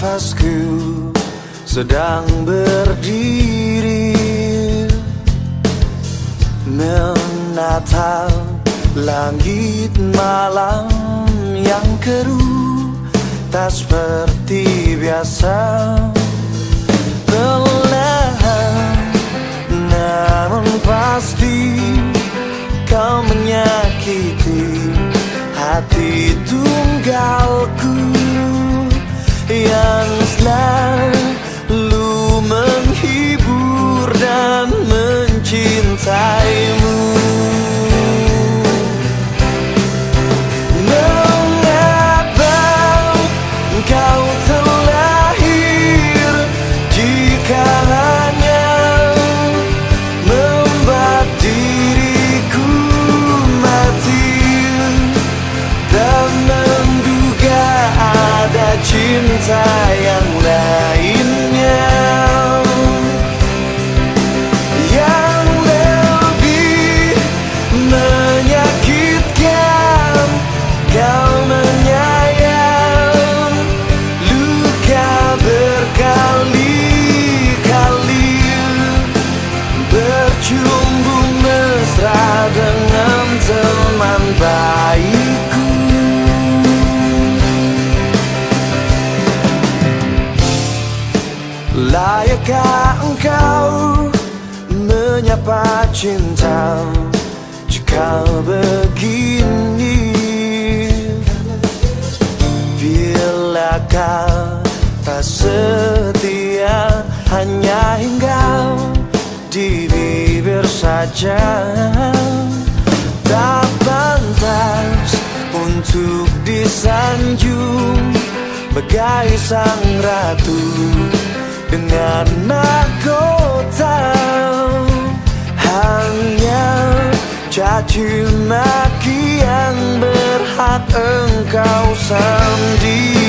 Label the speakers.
Speaker 1: atasku sedang berdiri. Menatap langit malam yang keruh Tak seperti biasa. Perlahan namun pasti Kau menyakiti hati tunggalku Yang Layakkah engkau menyapa cinta jika begini Bilakah tak setia hanya hingga di bibir saja Tak pantas untuk disanjung Bagai sang ratu dengan mahkota. Hanya caci maki yang berhak engkau sandi